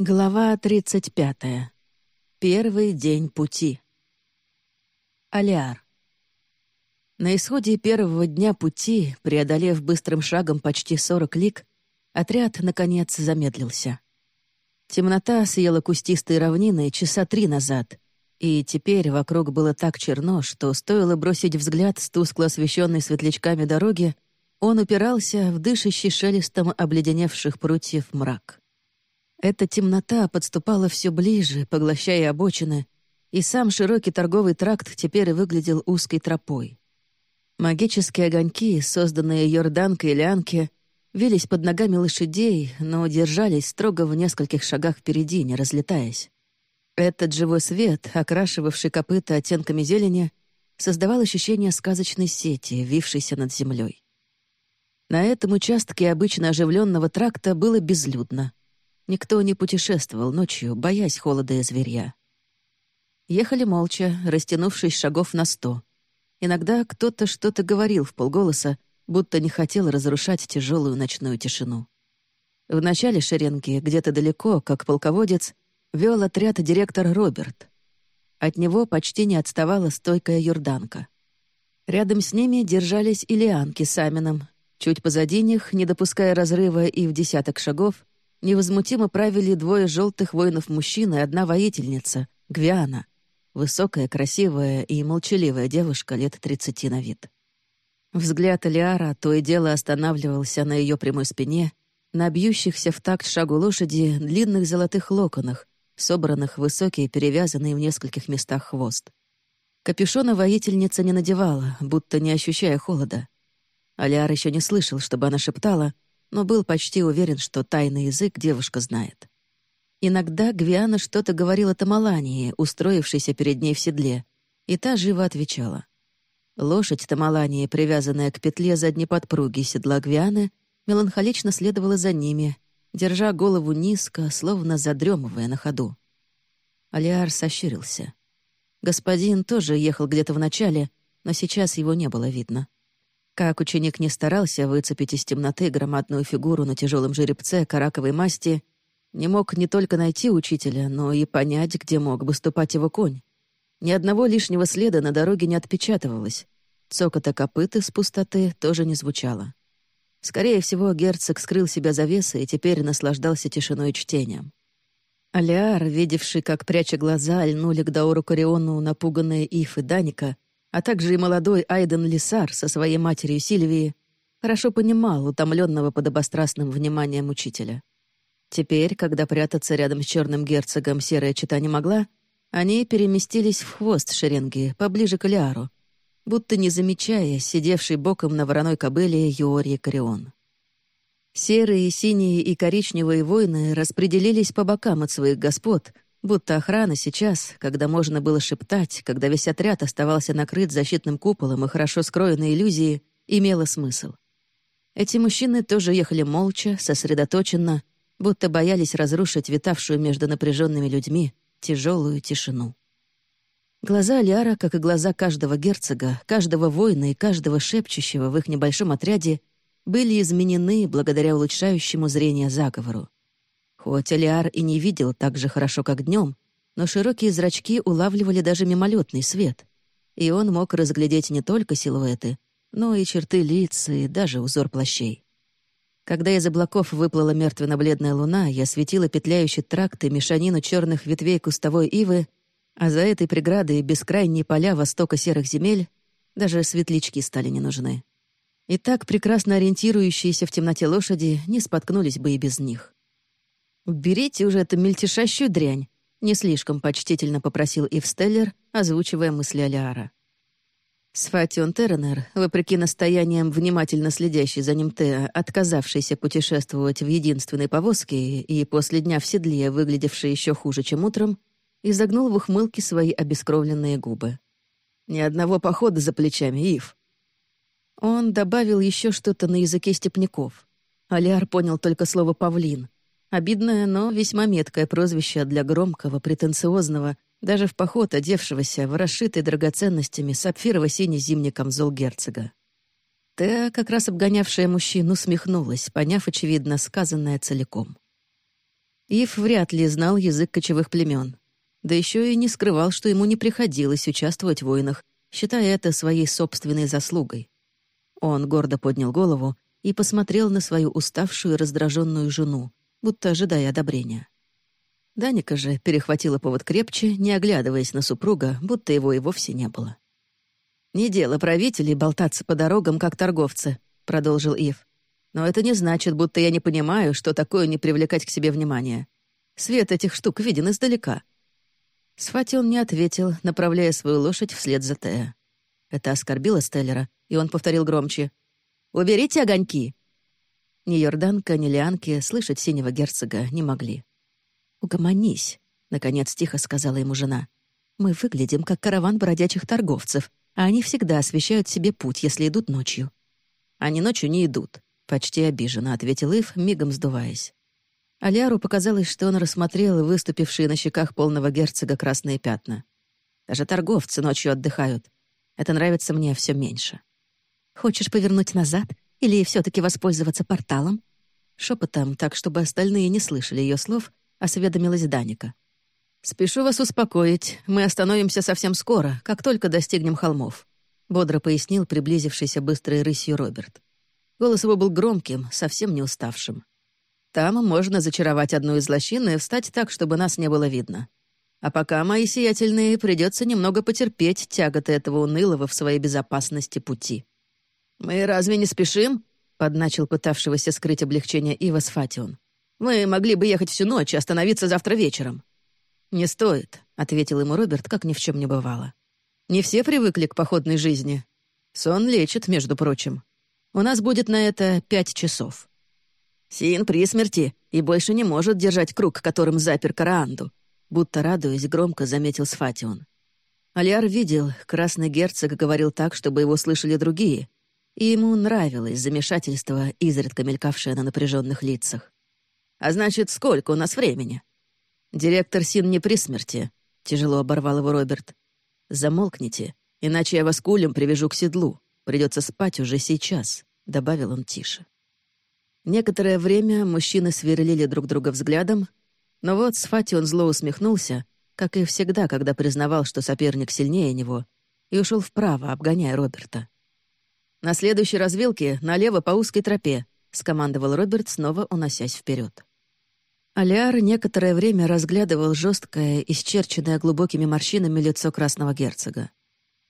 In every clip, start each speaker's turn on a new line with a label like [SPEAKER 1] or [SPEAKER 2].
[SPEAKER 1] Глава 35. Первый день пути. Алиар. На исходе первого дня пути, преодолев быстрым шагом почти 40 лик, отряд, наконец, замедлился. Темнота съела кустистые равнины часа три назад, и теперь вокруг было так черно, что стоило бросить взгляд с тускло освещенной светлячками дороги, он упирался в дышащий шелестом обледеневших прутьев мрак. Эта темнота подступала все ближе, поглощая обочины, и сам широкий торговый тракт теперь выглядел узкой тропой. Магические огоньки, созданные Йорданкой и Лянке, вились под ногами лошадей, но держались строго в нескольких шагах впереди, не разлетаясь. Этот живой свет, окрашивавший копыта оттенками зелени, создавал ощущение сказочной сети, вившейся над землей. На этом участке обычно оживленного тракта было безлюдно — Никто не путешествовал ночью, боясь холода и зверья. Ехали молча, растянувшись шагов на сто. Иногда кто-то что-то говорил в полголоса, будто не хотел разрушать тяжелую ночную тишину. В начале шеренги, где-то далеко, как полководец, вел отряд директор Роберт. От него почти не отставала стойкая юрданка. Рядом с ними держались Илианки с Амином. Чуть позади них, не допуская разрыва и в десяток шагов, невозмутимо правили двое желтых воинов-мужчин и одна воительница, Гвиана, высокая, красивая и молчаливая девушка лет тридцати на вид. Взгляд Алиара то и дело останавливался на ее прямой спине, на бьющихся в такт шагу лошади длинных золотых локонах, собранных в высокий, перевязанный в нескольких местах хвост. Капюшона воительница не надевала, будто не ощущая холода. Алиар еще не слышал, чтобы она шептала, но был почти уверен, что тайный язык девушка знает. Иногда Гвиана что-то говорила Тамалании, устроившейся перед ней в седле, и та живо отвечала. Лошадь Тамалании, привязанная к петле задней подпруги седла Гвианы, меланхолично следовала за ними, держа голову низко, словно задремывая на ходу. Алиар сощурился. Господин тоже ехал где-то в начале, но сейчас его не было видно. Как ученик не старался выцепить из темноты громадную фигуру на тяжелом жеребце караковой масти, не мог не только найти учителя, но и понять, где мог бы ступать его конь. Ни одного лишнего следа на дороге не отпечатывалось. Цокота копыт из пустоты тоже не звучало. Скорее всего, герцог скрыл себя завесой и теперь наслаждался тишиной чтением. Алиар, видевший, как, пряча глаза, льнули к Дауру Кориону напуганные Иф и Даника, а также и молодой Айден Лисар со своей матерью Сильвией, хорошо понимал утомленного подобострастным вниманием учителя. Теперь, когда прятаться рядом с черным герцогом серая чита не могла, они переместились в хвост шеренги, поближе к Лиару, будто не замечая сидевший боком на вороной кобыле Юории Корион. Серые, синие и коричневые воины распределились по бокам от своих господ — Будто охрана сейчас, когда можно было шептать, когда весь отряд оставался накрыт защитным куполом и хорошо скроенной иллюзией, имела смысл. Эти мужчины тоже ехали молча, сосредоточенно, будто боялись разрушить витавшую между напряженными людьми тяжелую тишину. Глаза Алиара, как и глаза каждого герцога, каждого воина и каждого шепчущего в их небольшом отряде, были изменены благодаря улучшающему зрение заговору. Хоть Алиар и не видел так же хорошо, как днем, но широкие зрачки улавливали даже мимолетный свет, и он мог разглядеть не только силуэты, но и черты лиц и даже узор плащей. Когда из облаков выплыла мертвенно-бледная луна, я светила петляющий тракт и мешанину черных ветвей кустовой ивы, а за этой преградой бескрайние поля востока серых земель даже светлячки стали не нужны. И так прекрасно ориентирующиеся в темноте лошади не споткнулись бы и без них. «Уберите уже эту мельтешащую дрянь», — не слишком почтительно попросил Ив Стеллер, озвучивая мысли Алиара. Сфатион Терренер, вопреки настояниям внимательно следящий за ним Теа, отказавшийся путешествовать в единственной повозке и после дня в седле, выглядевший еще хуже, чем утром, изогнул в ухмылке свои обескровленные губы. «Ни одного похода за плечами, Ив». Он добавил еще что-то на языке степняков. Алиар понял только слово «павлин», Обидное, но весьма меткое прозвище для громкого, претенциозного, даже в поход одевшегося в расшитый драгоценностями сапфирово-синий зимний камзол герцога. Теа, как раз обгонявшая мужчину, усмехнулась, поняв, очевидно, сказанное целиком. Ив вряд ли знал язык кочевых племен. Да еще и не скрывал, что ему не приходилось участвовать в войнах, считая это своей собственной заслугой. Он гордо поднял голову и посмотрел на свою уставшую и раздраженную жену, будто ожидая одобрения. Даника же перехватила повод крепче, не оглядываясь на супруга, будто его и вовсе не было. «Не дело правителей болтаться по дорогам, как торговцы», — продолжил Ив. «Но это не значит, будто я не понимаю, что такое не привлекать к себе внимания. Свет этих штук виден издалека». Сфати он не ответил, направляя свою лошадь вслед за Тея. Это оскорбило Стеллера, и он повторил громче. «Уберите огоньки!» Ни Йорданка, ни Лианки слышать синего герцога не могли. «Угомонись», — наконец тихо сказала ему жена. «Мы выглядим, как караван бродячих торговцев, а они всегда освещают себе путь, если идут ночью». «Они ночью не идут», — почти обиженно ответил Ив, мигом сдуваясь. Аляру показалось, что он рассмотрел выступившие на щеках полного герцога красные пятна. «Даже торговцы ночью отдыхают. Это нравится мне все меньше». «Хочешь повернуть назад или все таки воспользоваться порталом?» Шепотом, так чтобы остальные не слышали ее слов, — осведомилась Даника. «Спешу вас успокоить. Мы остановимся совсем скоро, как только достигнем холмов», — бодро пояснил приблизившийся быстрой рысью Роберт. Голос его был громким, совсем не уставшим. «Там можно зачаровать одну из лощин и встать так, чтобы нас не было видно. А пока, мои сиятельные, придется немного потерпеть тяготы этого унылого в своей безопасности пути». «Мы разве не спешим?» — подначил пытавшегося скрыть облегчение Ива Сфатион. Мы могли бы ехать всю ночь и остановиться завтра вечером». «Не стоит», — ответил ему Роберт, как ни в чем не бывало. «Не все привыкли к походной жизни. Сон лечит, между прочим. У нас будет на это пять часов». «Син при смерти и больше не может держать круг, которым запер Караанду», будто радуясь, громко заметил Сфатион. Алиар видел, красный герцог говорил так, чтобы его слышали другие, и ему нравилось замешательство, изредка мелькавшее на напряженных лицах. А значит, сколько у нас времени?» «Директор Син не при смерти», — тяжело оборвал его Роберт. «Замолкните, иначе я вас кулем привяжу к седлу. Придется спать уже сейчас», — добавил он тише. Некоторое время мужчины сверлили друг друга взглядом, но вот с Фати он зло усмехнулся, как и всегда, когда признавал, что соперник сильнее него, и ушел вправо, обгоняя Роберта. «На следующей развилке налево по узкой тропе», — скомандовал Роберт, снова уносясь вперед. Алиар некоторое время разглядывал жесткое, исчерченное глубокими морщинами лицо красного герцога.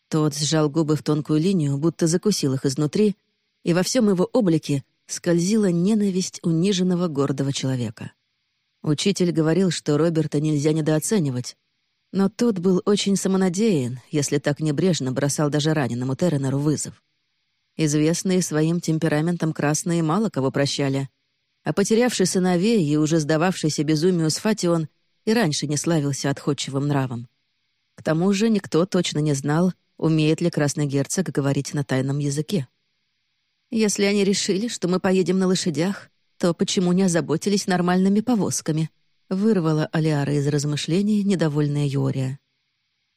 [SPEAKER 1] Тот сжал губы в тонкую линию, будто закусил их изнутри, и во всем его облике скользила ненависть униженного гордого человека. Учитель говорил, что Роберта нельзя недооценивать, но тот был очень самонадеян, если так небрежно бросал даже раненому Терренеру вызов. Известные своим темпераментом красные мало кого прощали, а потерявший сыновей и уже сдававшийся безумию Сфатион и раньше не славился отходчивым нравом. К тому же никто точно не знал, умеет ли красный герцог говорить на тайном языке. «Если они решили, что мы поедем на лошадях, то почему не озаботились нормальными повозками?» — вырвала Алиара из размышлений недовольная Юрия.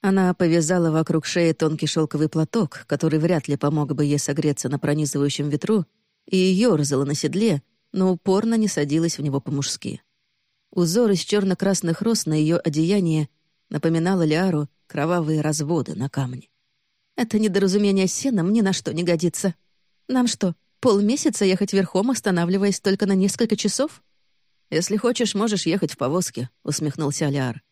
[SPEAKER 1] Она повязала вокруг шеи тонкий шелковый платок, который вряд ли помог бы ей согреться на пронизывающем ветру, и ерзала на седле, но упорно не садилась в него по-мужски. Узор из черно-красных роз на ее одеянии напоминал Лиару кровавые разводы на камне. «Это недоразумение с сеном ни на что не годится. Нам что, полмесяца ехать верхом, останавливаясь только на несколько часов?» «Если хочешь, можешь ехать в повозке», — усмехнулся Алиар.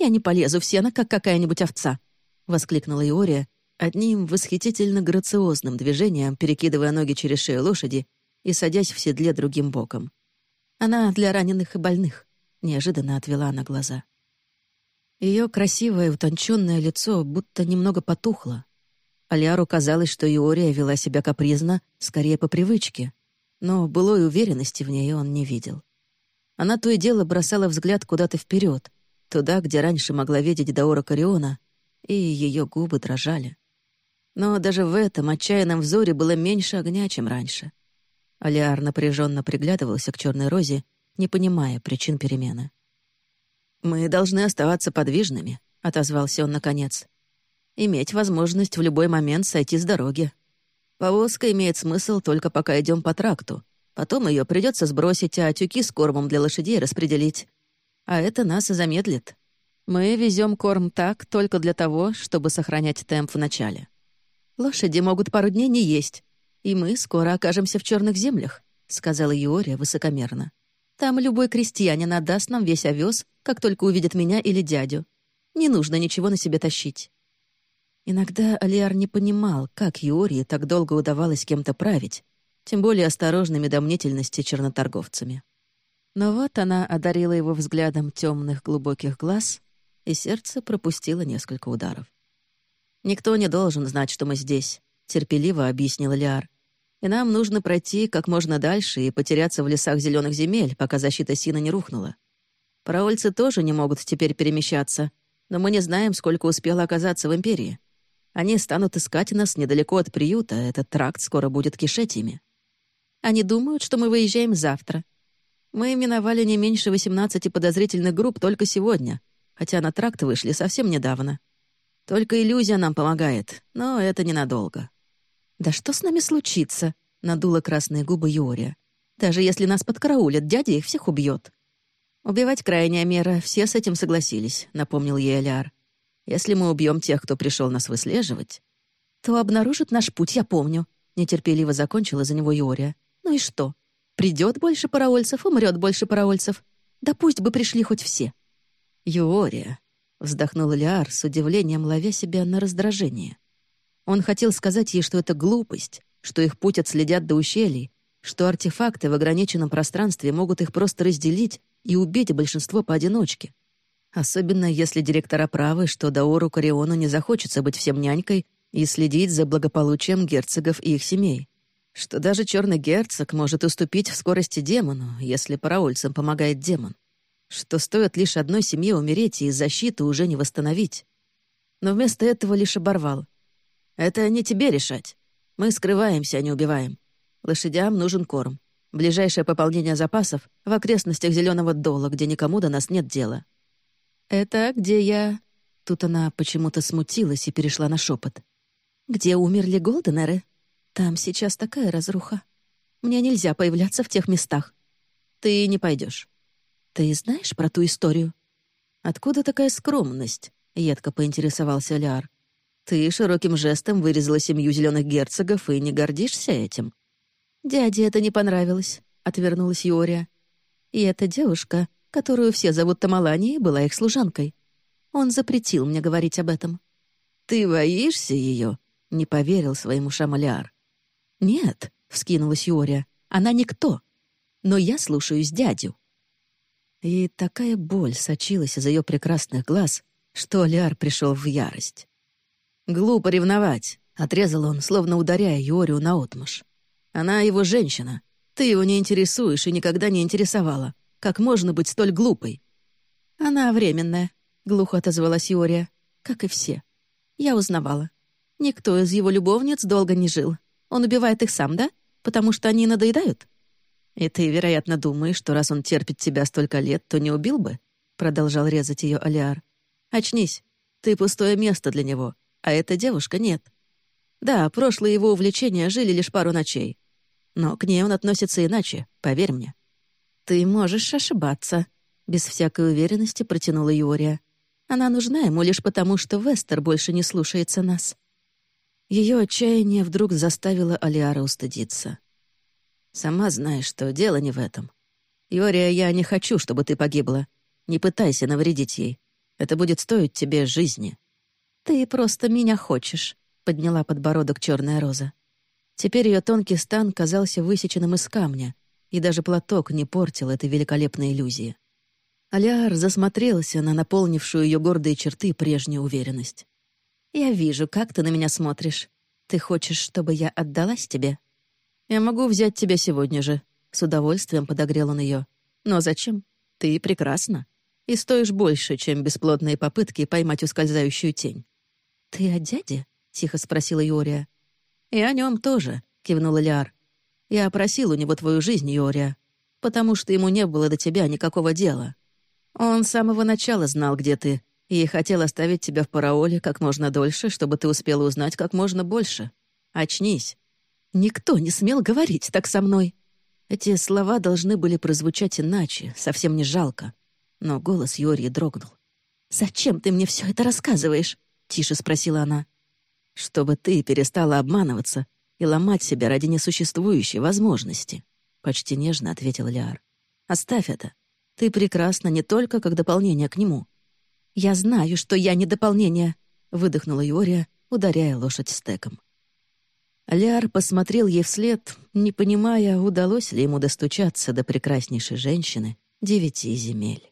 [SPEAKER 1] «Я не полезу в сено, как какая-нибудь овца», — воскликнула Иория, одним восхитительно грациозным движением, перекидывая ноги через шею лошади и садясь в седле другим боком. «Она для раненых и больных», — неожиданно отвела она глаза. Ее красивое утонченное лицо будто немного потухло. Алиару казалось, что Иория вела себя капризно, скорее по привычке, но былой уверенности в ней он не видел. Она то и дело бросала взгляд куда-то вперед, туда, где раньше могла видеть Даора Кариона, и ее губы дрожали. Но даже в этом отчаянном взоре было меньше огня, чем раньше. Алиар напряженно приглядывался к черной розе, не понимая причин перемены. «Мы должны оставаться подвижными», — отозвался он наконец. «Иметь возможность в любой момент сойти с дороги. Повозка имеет смысл только пока идем по тракту. Потом ее придется сбросить, а тюки с кормом для лошадей распределить. А это нас и замедлит. Мы везем корм так только для того, чтобы сохранять темп в начале. Лошади могут пару дней не есть, и мы скоро окажемся в черных землях», — сказала Юория высокомерно. «Там любой крестьянин отдаст нам весь овес, как только увидит меня или дядю. Не нужно ничего на себе тащить». Иногда Алиар не понимал, как Юории так долго удавалось кем-то править, тем более осторожными до мнительности черноторговцами. Но вот она одарила его взглядом темных глубоких глаз, и сердце пропустило несколько ударов. «Никто не должен знать, что мы здесь», — терпеливо объяснил Лиар. «И нам нужно пройти как можно дальше и потеряться в лесах зеленых земель, пока защита Сина не рухнула. Параольцы тоже не могут теперь перемещаться, но мы не знаем, сколько успело оказаться в Империи. Они станут искать нас недалеко от приюта, этот тракт скоро будет кишеть ими. Они думают, что мы выезжаем завтра. Мы миновали не меньше 18 подозрительных групп только сегодня, хотя на тракт вышли совсем недавно. Только иллюзия нам помогает, но это ненадолго». «Да что с нами случится?» — надула красные губы Юрия. «Даже если нас подкараулят, дядя их всех убьет». «Убивать крайняя мера, все с этим согласились», — напомнил ей Аляр. «Если мы убьем тех, кто пришел нас выслеживать...» «То обнаружит наш путь, я помню», — нетерпеливо закончила за него Юрия. «Ну и что? Придет больше параольцев, умрет больше параольцев. Да пусть бы пришли хоть все». «Юория», — вздохнул Лиар с удивлением, ловя себя на раздражение. Он хотел сказать ей, что это глупость, что их путь отследят до ущелий, что артефакты в ограниченном пространстве могут их просто разделить и убить большинство поодиночке. Особенно если директора правы, что Даору Кариону не захочется быть всем нянькой и следить за благополучием герцогов и их семей. Что даже черный герцог может уступить в скорости демону, если параольцам помогает демон что стоит лишь одной семье умереть, и защиту уже не восстановить. Но вместо этого лишь оборвал. «Это не тебе решать. Мы скрываемся, а не убиваем. Лошадям нужен корм. Ближайшее пополнение запасов в окрестностях Зеленого Дола, где никому до нас нет дела». «Это где я...» Тут она почему-то смутилась и перешла на шепот. «Где умерли Голденеры? Там сейчас такая разруха. Мне нельзя появляться в тех местах. Ты не пойдешь. «Ты знаешь про ту историю?» «Откуда такая скромность?» — едко поинтересовался Ляр. «Ты широким жестом вырезала семью зеленых герцогов и не гордишься этим?» «Дяде это не понравилось», — отвернулась Юрия. «И эта девушка, которую все зовут Тамалани, была их служанкой. Он запретил мне говорить об этом». «Ты боишься ее?» — не поверил своим ушам Аляр. «Нет», — вскинулась Юрия, — «она никто. Но я слушаюсь дядю». И такая боль сочилась из ее прекрасных глаз, что Ляр пришел в ярость. «Глупо ревновать», — отрезал он, словно ударяя Юорию наотмашь. «Она его женщина. Ты его не интересуешь и никогда не интересовала. Как можно быть столь глупой?» «Она временная», — глухо отозвалась Юория, как и все. «Я узнавала. Никто из его любовниц долго не жил. Он убивает их сам, да? Потому что они надоедают?» «И ты, вероятно, думаешь, что раз он терпит тебя столько лет, то не убил бы?» — продолжал резать ее Алиар. «Очнись. Ты пустое место для него, а эта девушка нет. Да, прошлые его увлечения жили лишь пару ночей. Но к ней он относится иначе, поверь мне». «Ты можешь ошибаться», — без всякой уверенности протянула Юрия. «Она нужна ему лишь потому, что Вестер больше не слушается нас». Ее отчаяние вдруг заставило Алиара устыдиться. Сама знаешь, что дело не в этом. Юрия, я не хочу, чтобы ты погибла. Не пытайся навредить ей. Это будет стоить тебе жизни». «Ты просто меня хочешь», — подняла подбородок черная роза. Теперь ее тонкий стан казался высеченным из камня, и даже платок не портил этой великолепной иллюзии. Аляр засмотрелся на наполнившую ее гордые черты прежнюю уверенность. «Я вижу, как ты на меня смотришь. Ты хочешь, чтобы я отдалась тебе?» «Я могу взять тебя сегодня же», — с удовольствием подогрел он ее. «Но зачем? Ты прекрасна. И стоишь больше, чем бесплодные попытки поймать ускользающую тень». «Ты о дяде?» — тихо спросила Юрия. «И о нем тоже», — кивнул Ляр. «Я просил у него твою жизнь, Юрия, потому что ему не было до тебя никакого дела. Он с самого начала знал, где ты, и хотел оставить тебя в параоле как можно дольше, чтобы ты успела узнать как можно больше. Очнись. Никто не смел говорить так со мной. Эти слова должны были прозвучать иначе, совсем не жалко. Но голос Юрии дрогнул. «Зачем ты мне все это рассказываешь?» — тише спросила она. «Чтобы ты перестала обманываться и ломать себя ради несуществующей возможности», — почти нежно ответил Лиар. «Оставь это. Ты прекрасна не только как дополнение к нему». «Я знаю, что я не дополнение», — выдохнула Юрия, ударяя лошадь стеком. Ляр посмотрел ей вслед, не понимая, удалось ли ему достучаться до прекраснейшей женщины девяти земель.